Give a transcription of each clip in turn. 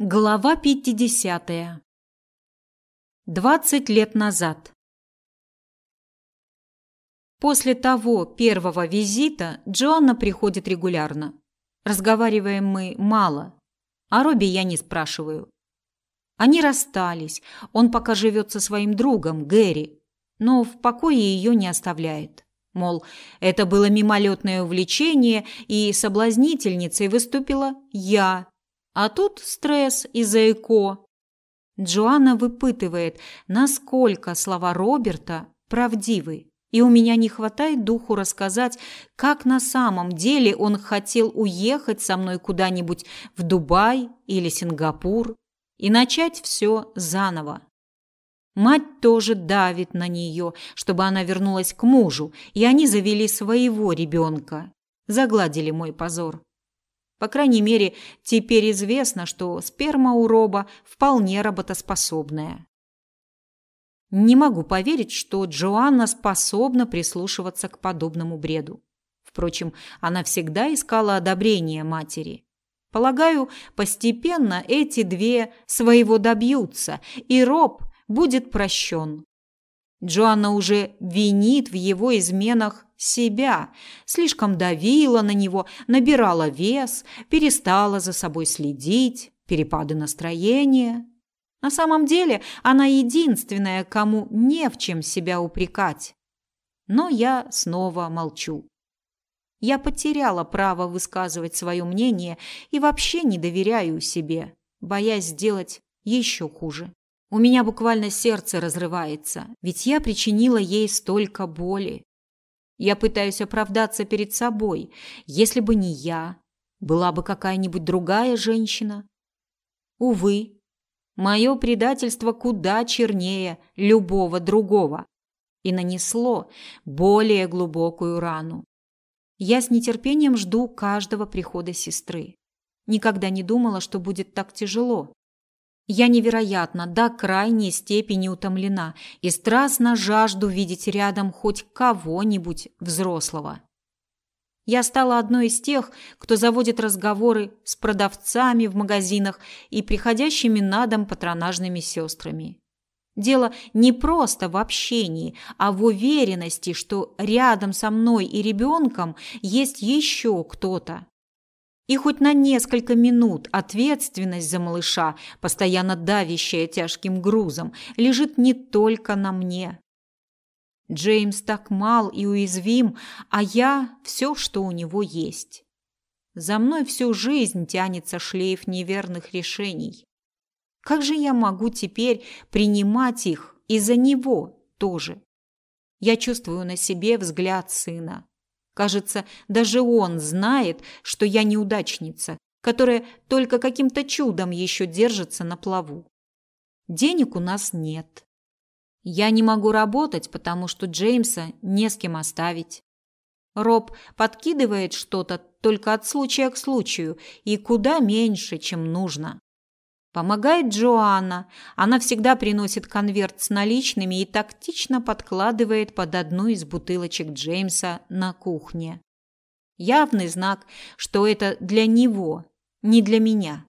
Глава 50. 20 лет назад. После того первого визита Джоанна приходит регулярно. Разговариваем мы мало. О Робби я не спрашиваю. Они расстались. Он пока живет со своим другом Гэри, но в покое ее не оставляет. Мол, это было мимолетное увлечение, и соблазнительницей выступила я, а тут стресс из-за ЭКО. Джоанна выпытывает, насколько слова Роберта правдивы. И у меня не хватает духу рассказать, как на самом деле он хотел уехать со мной куда-нибудь в Дубай или Сингапур и начать все заново. Мать тоже давит на нее, чтобы она вернулась к мужу, и они завели своего ребенка. Загладили мой позор. По крайней мере, теперь известно, что сперма у Роба вполне работоспособная. Не могу поверить, что Джоанна способна прислушиваться к подобному бреду. Впрочем, она всегда искала одобрения матери. Полагаю, постепенно эти две своего добьются, и Роб будет прощен. Джоанна уже винит в его изменах себя, слишком давила на него, набирала вес, перестала за собой следить, перепады настроения. На самом деле, она единственная, кому не в чем себя упрекать. Но я снова молчу. Я потеряла право высказывать свое мнение и вообще не доверяю себе, боясь сделать еще хуже. У меня буквально сердце разрывается, ведь я причинила ей столько боли. Я пытаюсь оправдаться перед собой. Если бы не я, была бы какая-нибудь другая женщина. Увы, мое предательство куда чернее любого другого и нанесло более глубокую рану. Я с нетерпением жду каждого прихода сестры. Никогда не думала, что будет так тяжело. Я невероятно до крайней степени утомлена и страстно жажду видеть рядом хоть кого-нибудь взрослого. Я стала одной из тех, кто заводит разговоры с продавцами в магазинах и приходящими на дом патронажными сестрами. Дело не просто в общении, а в уверенности, что рядом со мной и ребенком есть еще кто-то, и хоть на несколько минут ответственность за малыша, постоянно давящая тяжким грузом, лежит не только на мне. Джеймс так мал и уязвим, а я все, что у него есть. За мной всю жизнь тянется шлейф неверных решений. Как же я могу теперь принимать их из-за него тоже? Я чувствую на себе взгляд сына. Кажется, даже он знает, что я неудачница, которая только каким-то чудом еще держится на плаву. Денег у нас нет. Я не могу работать, потому что Джеймса не с кем оставить. Роб подкидывает что-то только от случая к случаю и куда меньше, чем нужно. Помогает Джоанна. Она всегда приносит конверт с наличными и тактично подкладывает под одну из бутылочек Джеймса на кухне. Явный знак, что это для него, не для меня.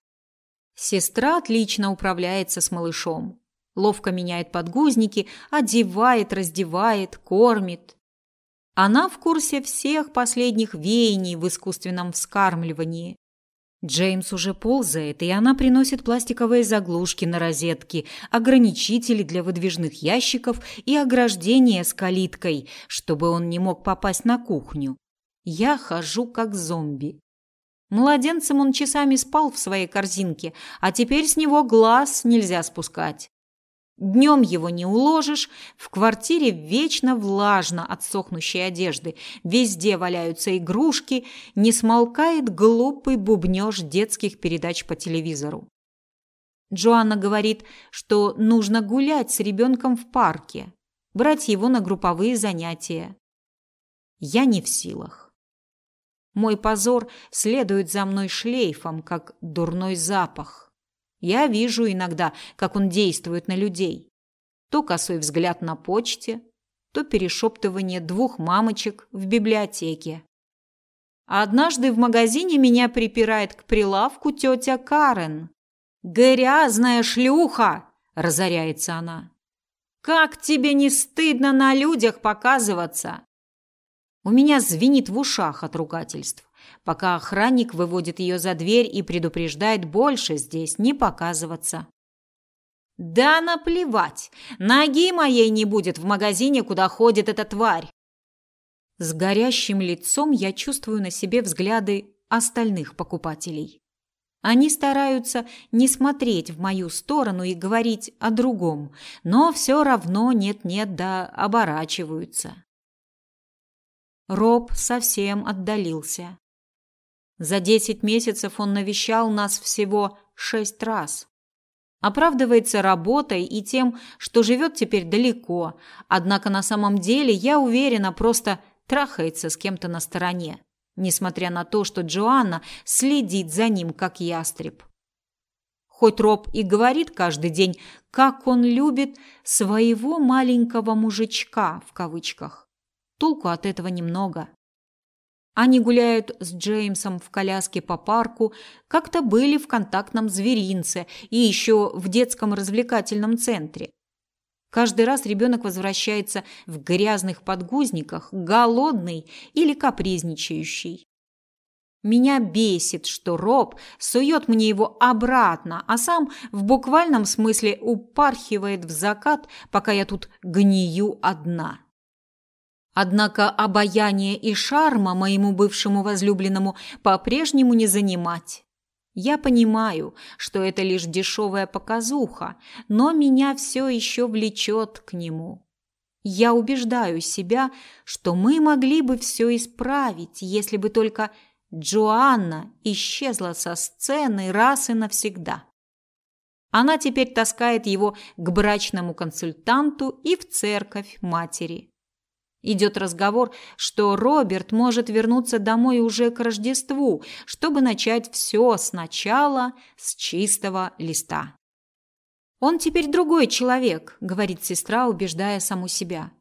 Сестра отлично управляется с малышом. Ловко меняет подгузники, одевает, раздевает, кормит. Она в курсе всех последних веяний в искусственном вскармливании. Джеймс уже ползает, и она приносит пластиковые заглушки на розетки, ограничители для выдвижных ящиков и ограждение с калиткой, чтобы он не мог попасть на кухню. Я хожу как зомби. Младенцем он часами спал в своей корзинке, а теперь с него глаз нельзя спускать. Днем его не уложишь, в квартире вечно влажно от сохнущей одежды, везде валяются игрушки, не смолкает глупый бубнёж детских передач по телевизору. Джоанна говорит, что нужно гулять с ребенком в парке, брать его на групповые занятия. Я не в силах. Мой позор следует за мной шлейфом, как дурной запах. Я вижу иногда, как он действует на людей. То косой взгляд на почте, то перешептывание двух мамочек в библиотеке. Однажды в магазине меня припирает к прилавку тетя Карен. Грязная шлюха, разоряется она. Как тебе не стыдно на людях показываться? У меня звенит в ушах от ругательств, пока охранник выводит ее за дверь и предупреждает больше здесь не показываться. Да наплевать. Ноги моей не будет в магазине, куда ходит эта тварь. С горящим лицом я чувствую на себе взгляды остальных покупателей. Они стараются не смотреть в мою сторону и говорить о другом, но все равно нет-нет да оборачиваются. Роб совсем отдалился. За десять месяцев он навещал нас всего шесть раз. Оправдывается работой и тем, что живет теперь далеко, однако на самом деле, я уверена, просто трахается с кем-то на стороне несмотря на то, что Джоанна следит за ним как ястреб. Хоть Роб и говорит каждый день, как он любит своего маленького мужичка в кавычках, толку от этого немного. Они гуляют с Джеймсом в коляске по парку, как-то были в контактном зверинце и еще в детском развлекательном центре. Каждый раз ребенок возвращается в грязных подгузниках, голодный или капризничающий. Меня бесит, что Роб сует мне его обратно, а сам в буквальном смысле упархивает в закат, пока я тут гнию одна. Однако обаяние и шарма моему бывшему возлюбленному по-прежнему не занимать. Я понимаю, что это лишь дешевая показуха, но меня все еще влечет к нему. Я убеждаю себя, что мы могли бы все исправить, если бы только Джоанна исчезла со сцены раз и навсегда. Она теперь таскает его к брачному консультанту и в церковь матери. Идет разговор, что Роберт может вернуться домой уже к Рождеству, чтобы начать все сначала с чистого листа. Он теперь другой человек, говорит сестра, убеждая саму себя.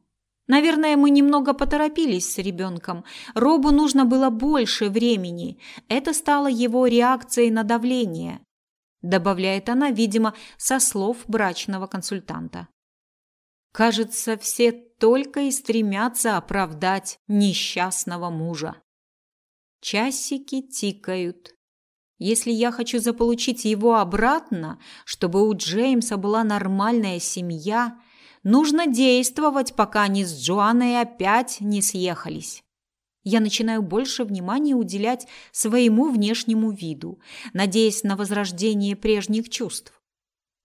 Наверное, мы немного поторопились с ребенком. Робу нужно было больше времени. Это стало его реакцией на давление, добавляет она, видимо, со слов брачного консультанта. Кажется, все только и стремятся оправдать несчастного мужа. Часики тикают. Если я хочу заполучить его обратно, чтобы у Джеймса была нормальная семья, нужно действовать, пока они с Джоанной опять не съехались. Я начинаю больше внимания уделять своему внешнему виду, надеясь на возрождение прежних чувств.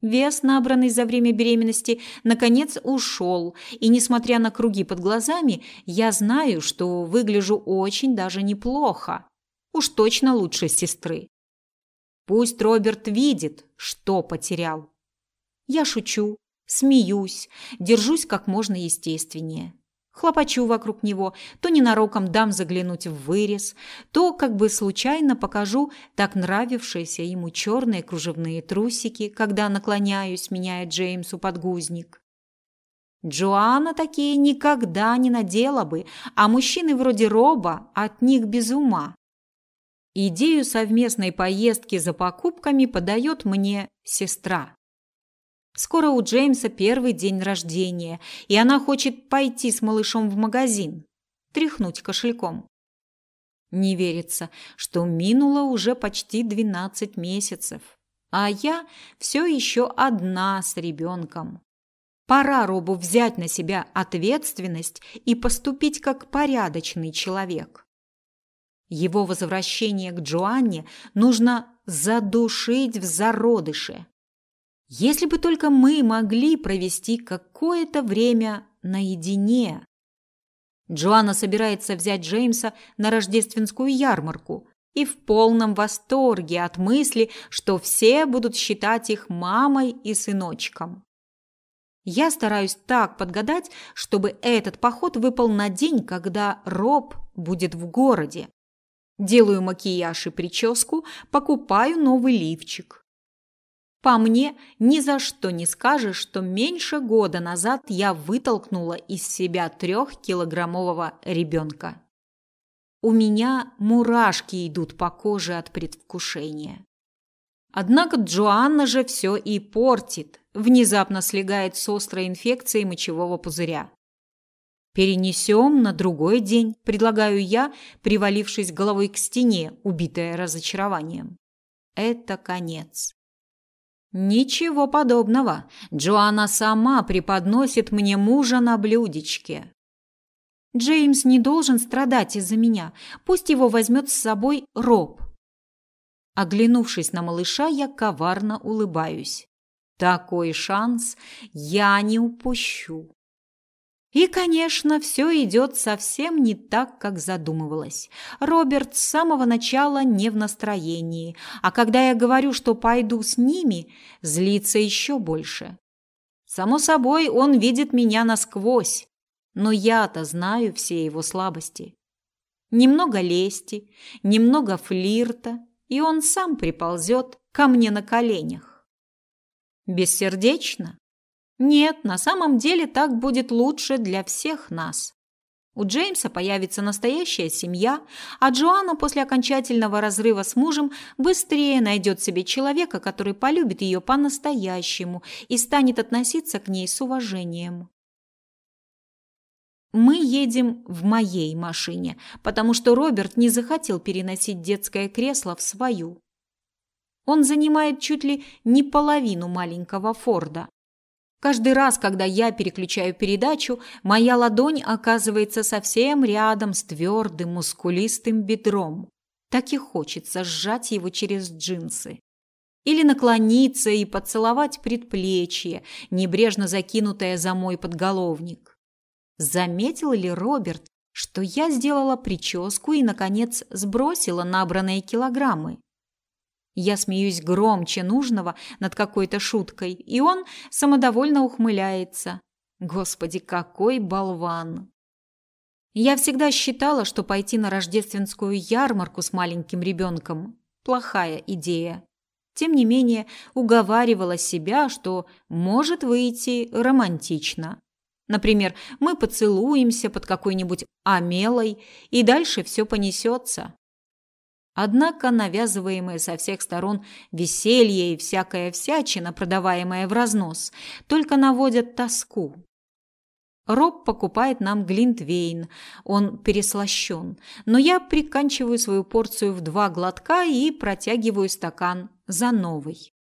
Вес, набранный за время беременности, наконец ушел, и несмотря на круги под глазами, я знаю, что выгляжу очень даже неплохо. Уж точно лучше сестры. Пусть Роберт видит, что потерял. Я шучу, смеюсь, держусь как можно естественнее. Хлопочу вокруг него, то ненароком дам заглянуть в вырез, то как бы случайно покажу так нравившиеся ему черные кружевные трусики, когда наклоняюсь, меняя Джеймсу подгузник. Джоанна такие никогда не надела бы, а мужчины вроде Роба от них без ума. Идею совместной поездки за покупками подает мне сестра. Скоро у Джеймса первый день рождения, и она хочет пойти с малышом в магазин, тряхнуть кошельком. Не верится, что минуло уже почти 12 месяцев, а я все еще одна с ребенком. Пора Робу взять на себя ответственность и поступить как порядочный человек. Его возвращение к Джоанне нужно задушить в зародыше. Если бы только мы могли провести какое-то время наедине. Джоанна собирается взять Джеймса на рождественскую ярмарку и в полном восторге от мысли, что все будут считать их мамой и сыночком. Я стараюсь так подгадать, чтобы этот поход выпал на день, когда Роб будет в городе. Делаю макияж и прическу, покупаю новый лифчик. По мне, ни за что не скажешь, что меньше года назад я вытолкнула из себя трехкилограммового ребенка. У меня мурашки идут по коже от предвкушения. Однако Джоанна же все и портит, внезапно слегает с острой инфекцией мочевого пузыря. Перенесем на другой день, предлагаю я, привалившись головой к стене, убитая разочарованием. Это конец. Ничего подобного. Джоанна сама преподносит мне мужа на блюдечке. Джеймс не должен страдать из-за меня. Пусть его возьмет с собой Роб. Оглянувшись на малыша, я коварно улыбаюсь. Такой шанс я не упущу. И, конечно, все идет совсем не так, как задумывалось. Роберт с самого начала не в настроении, а когда я говорю, что пойду с ними, злится еще больше. Само собой, он видит меня насквозь, но я-то знаю все его слабости. Немного лести, немного флирта, и он сам приползет ко мне на коленях. Бессердечно? Нет, на самом деле так будет лучше для всех нас. У Джеймса появится настоящая семья, а Джоанна после окончательного разрыва с мужем быстрее найдет себе человека, который полюбит ее по-настоящему и станет относиться к ней с уважением. Мы едем в моей машине, потому что Роберт не захотел переносить детское кресло в свою. Он занимает чуть ли не половину маленького Форда. Каждый раз, когда я переключаю передачу, моя ладонь оказывается совсем рядом с твердым, мускулистым бедром. Так и хочется сжать его через джинсы. Или наклониться и поцеловать предплечье, небрежно закинутое за мой подголовник. Заметил ли Роберт, что я сделала прическу и, наконец, сбросила набранные килограммы? Я смеюсь громче нужного над какой-то шуткой, и он самодовольно ухмыляется. Господи, какой болван! Я всегда считала, что пойти на рождественскую ярмарку с маленьким ребенком – плохая идея. Тем не менее, уговаривала себя, что может выйти романтично. Например, мы поцелуемся под какой-нибудь амелой, и дальше все понесется. Однако навязываемые со всех сторон веселье и всякая всячина, продаваемая в разнос, только наводят тоску. Роб покупает нам глинтвейн, он переслащен, но я приканчиваю свою порцию в два глотка и протягиваю стакан за новый.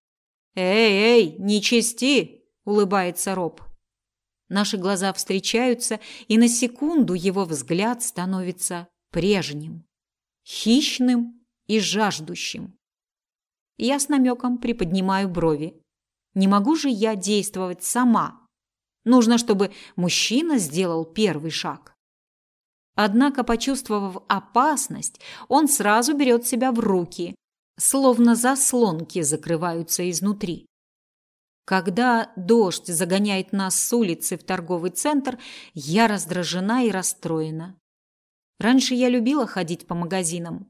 «Эй, эй, не чисти!» – улыбается Роб. Наши глаза встречаются, и на секунду его взгляд становится прежним, хищным и жаждущим. Я с намеком приподнимаю брови. Не могу же я действовать сама. Нужно, чтобы мужчина сделал первый шаг. Однако, почувствовав опасность, он сразу берет себя в руки, словно заслонки закрываются изнутри. Когда дождь загоняет нас с улицы в торговый центр, я раздражена и расстроена. Раньше я любила ходить по магазинам,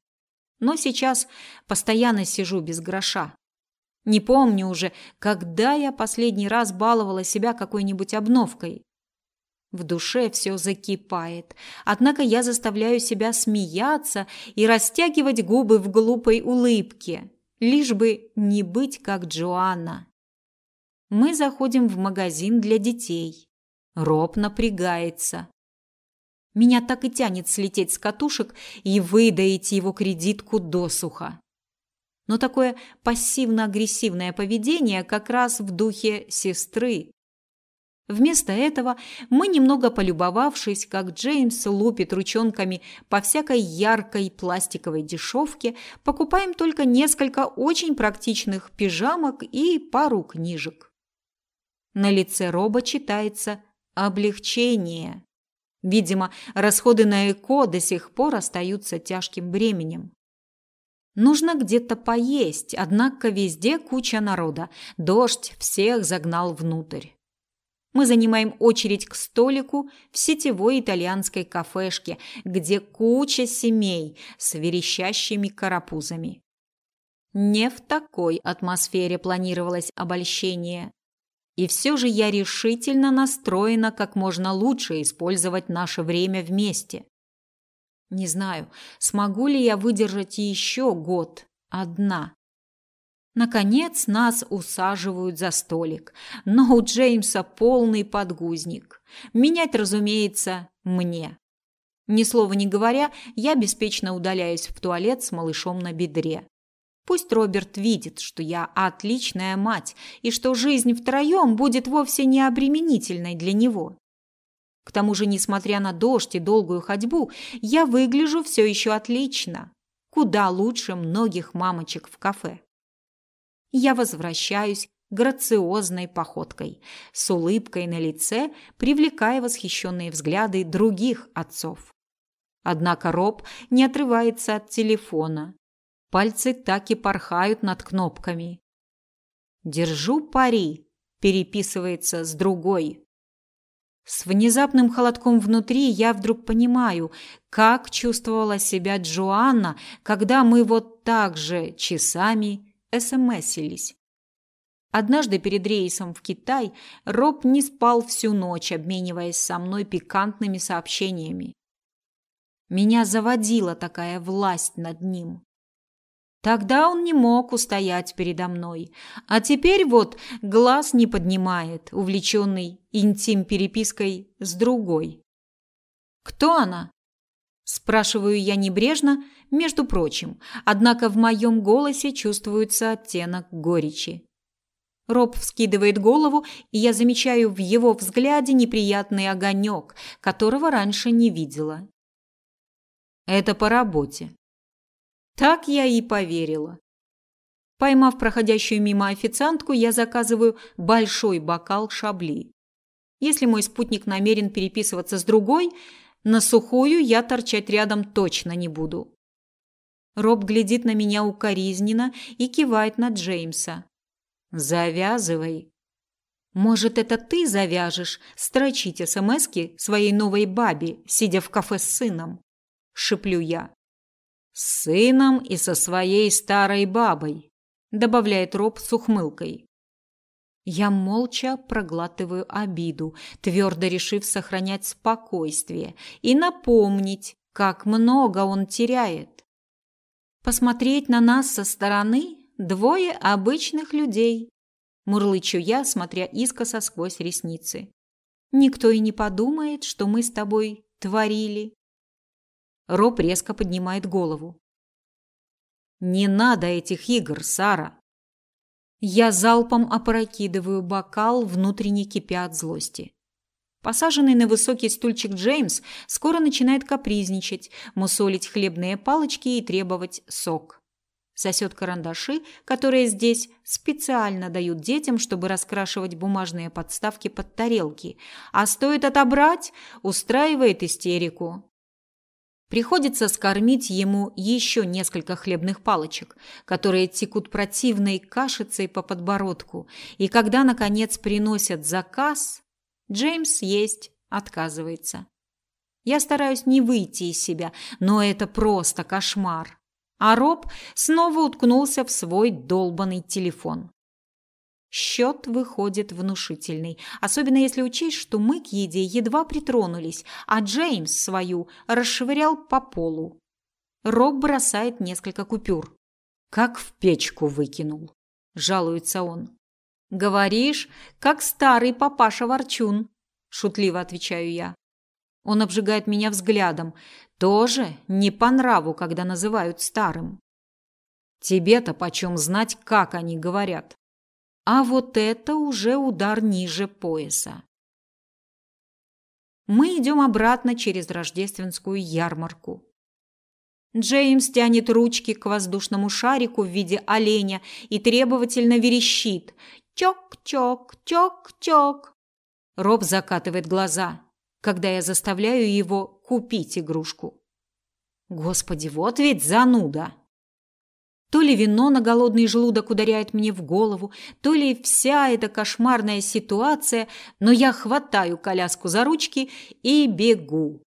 но сейчас постоянно сижу без гроша. Не помню уже, когда я последний раз баловала себя какой-нибудь обновкой. В душе все закипает, однако я заставляю себя смеяться и растягивать губы в глупой улыбке, лишь бы не быть как Джоанна. Мы заходим в магазин для детей. Роб напрягается. Меня так и тянет слететь с катушек и выдаить его кредитку досуха. Но такое пассивно-агрессивное поведение как раз в духе сестры. Вместо этого мы, немного полюбовавшись, как Джеймс лупит ручонками по всякой яркой пластиковой дешевке, покупаем только несколько очень практичных пижамок и пару книжек. На лице Роба читается облегчение. Видимо, расходы на ЭКО до сих пор остаются тяжким бременем. Нужно где-то поесть, однако везде куча народа. Дождь всех загнал внутрь. Мы занимаем очередь к столику в сетевой итальянской кафешке, где куча семей с верещащими карапузами. Не в такой атмосфере планировалось обольщение. И все же я решительно настроена как можно лучше использовать наше время вместе. Не знаю, смогу ли я выдержать еще год одна. Наконец нас усаживают за столик, но у Джеймса полный подгузник. Менять, разумеется, мне. Ни слова не говоря, я беспечно удаляюсь в туалет с малышом на бедре. Пусть Роберт видит, что я отличная мать и что жизнь втроем будет вовсе не обременительной для него. К тому же, несмотря на дождь и долгую ходьбу, я выгляжу все еще отлично. Куда лучше многих мамочек в кафе. Я возвращаюсь грациозной походкой, с улыбкой на лице, привлекая восхищенные взгляды других отцов. Однако Роб не отрывается от телефона. Пальцы так и порхают над кнопками. «Держу пари», переписывается с другой. С внезапным холодком внутри я вдруг понимаю, как чувствовала себя Джоанна, когда мы вот так же часами смсились. Однажды перед рейсом в Китай Роб не спал всю ночь, обмениваясь со мной пикантными сообщениями. Меня заводила такая власть над ним. Тогда он не мог устоять передо мной, а теперь вот глаз не поднимает, увлеченный интим-перепиской с другой. Кто она? спрашиваю я небрежно, между прочим, однако в моем голосе чувствуется оттенок горечи. Роб вскидывает голову, и я замечаю в его взгляде неприятный огонек, которого раньше не видела. Это по работе. Так я и поверила. Поймав проходящую мимо официантку, я заказываю большой бокал шабли. Если мой спутник намерен переписываться с другой, на сухую я торчать рядом точно не буду. Роб глядит на меня укоризненно и кивает на Джеймса. Завязывай. Может, это ты завяжешь строчить смски своей новой бабе, сидя в кафе с сыном? шиплю я. С сыном и со своей старой бабой, добавляет Роб с ухмылкой. Я молча проглатываю обиду, твердо решив сохранять спокойствие и напомнить, как много он теряет. Посмотреть на нас со стороны двое обычных людей, мурлычу я, смотря искоса сквозь ресницы. Никто и не подумает, что мы с тобой творили. Роб резко поднимает голову. Не надо этих игр, Сара. Я залпом опрокидываю бокал, внутренне кипя от злости. Посаженный на высокий стульчик Джеймс скоро начинает капризничать, мусолить хлебные палочки и требовать сок. Сосет карандаши, которые здесь специально дают детям, чтобы раскрашивать бумажные подставки под тарелки, а стоит отобрать, устраивает истерику. Приходится скормить ему еще несколько хлебных палочек, которые текут противной кашицей по подбородку, и когда наконец приносят заказ, Джеймс есть отказывается. Я стараюсь не выйти из себя, но это просто кошмар. А Роб снова уткнулся в свой долбанный телефон. Счет выходит внушительный, особенно если учесть, что мы к еде едва притронулись, а Джеймс свою расшвырял по полу. Роб бросает несколько купюр. Как в печку выкинул, жалуется он. Говоришь, как старый папаша Ворчун, шутливо отвечаю я. Он обжигает меня взглядом. Тоже не по нраву, когда называют старым. Тебе-то почем знать, как они говорят? А вот это уже удар ниже пояса. Мы идем обратно через рождественскую ярмарку. Джеймс тянет ручки к воздушному шарику в виде оленя и требовательно верещит: "Чок-чок, чок-чок". Роб закатывает глаза, когда я заставляю его купить игрушку. Господи, вот ведь зануда. То ли вино на голодный желудок ударяет мне в голову, то ли вся эта кошмарная ситуация, но я хватаю коляску за ручки и бегу.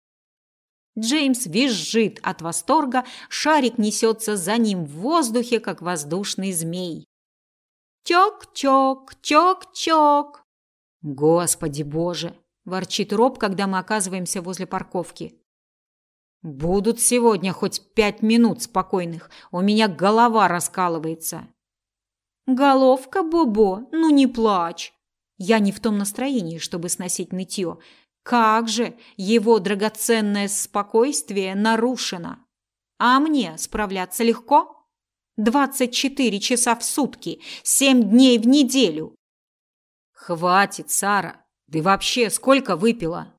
Джеймс визжит от восторга, шарик несется за ним в воздухе, как воздушный змей. Чок-чок, чок-чок. Господи боже, ворчит Роб, когда мы оказываемся возле парковки. Будут сегодня хоть пять минут спокойных. У меня голова раскалывается. Головка, Бобо, ну не плачь. Я не в том настроении, чтобы сносить нытье. Как же его драгоценное спокойствие нарушено. А мне справляться легко? Двадцать четыре часа в сутки, семь дней в неделю. Хватит, Сара. Ты вообще сколько выпила?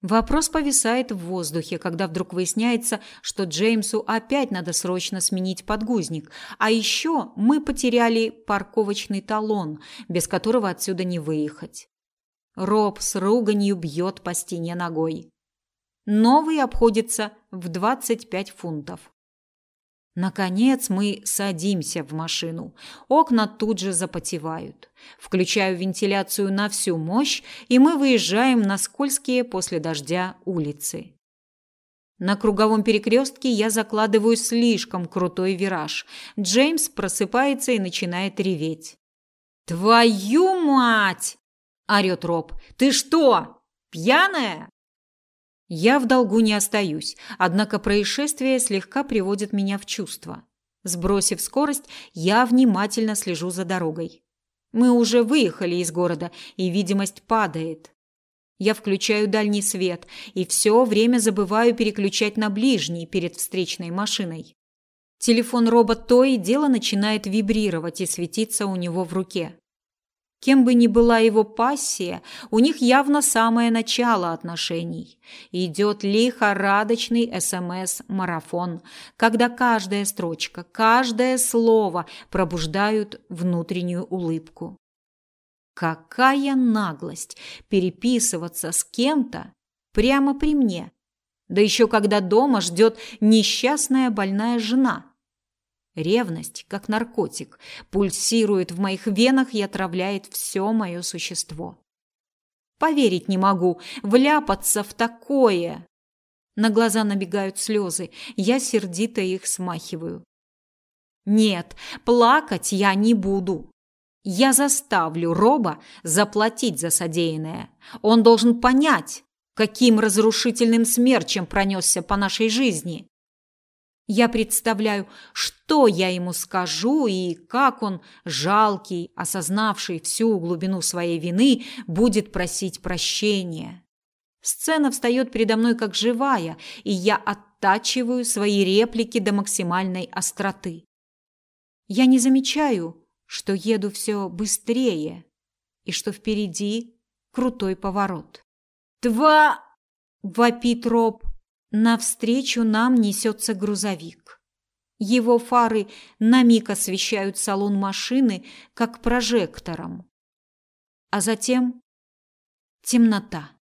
Вопрос повисает в воздухе, когда вдруг выясняется, что Джеймсу опять надо срочно сменить подгузник. А еще мы потеряли парковочный талон, без которого отсюда не выехать. Роб с руганью бьет по стене ногой. Новый обходится в 25 фунтов. Наконец мы садимся в машину. Окна тут же запотевают. Включаю вентиляцию на всю мощь, и мы выезжаем на скользкие после дождя улицы. На круговом перекрестке я закладываю слишком крутой вираж. Джеймс просыпается и начинает реветь. «Твою мать!» – орёт Роб. «Ты что, пьяная?» Я в долгу не остаюсь, однако происшествие слегка приводит меня в чувство. Сбросив скорость, я внимательно слежу за дорогой. Мы уже выехали из города, и видимость падает. Я включаю дальний свет и все время забываю переключать на ближний перед встречной машиной. Телефон Роба то и дело начинает вибрировать и светиться у него в руке. Кем бы ни была его пассия, у них явно самое начало отношений. Идет лихорадочный СМС-марафон, когда каждая строчка, каждое слово пробуждают внутреннюю улыбку. Какая наглость переписываться с кем-то прямо при мне, да еще когда дома ждет несчастная больная жена – Ревность, как наркотик, пульсирует в моих венах и отравляет все мое существо. Поверить не могу, вляпаться в такое. На глаза набегают слезы, я сердито их смахиваю. Нет, плакать я не буду. Я заставлю Роба заплатить за содеянное. Он должен понять, каким разрушительным смерчем пронесся по нашей жизни. Я представляю, что я ему скажу и как он, жалкий, осознавший всю глубину своей вины, будет просить прощения. Сцена встает передо мной как живая, и я оттачиваю свои реплики до максимальной остроты. Я не замечаю, что еду все быстрее и что впереди крутой поворот. «Два!» – вопит Роб. Навстречу нам несется грузовик. Его фары на миг освещают салон машины, как прожектором. А затем темнота.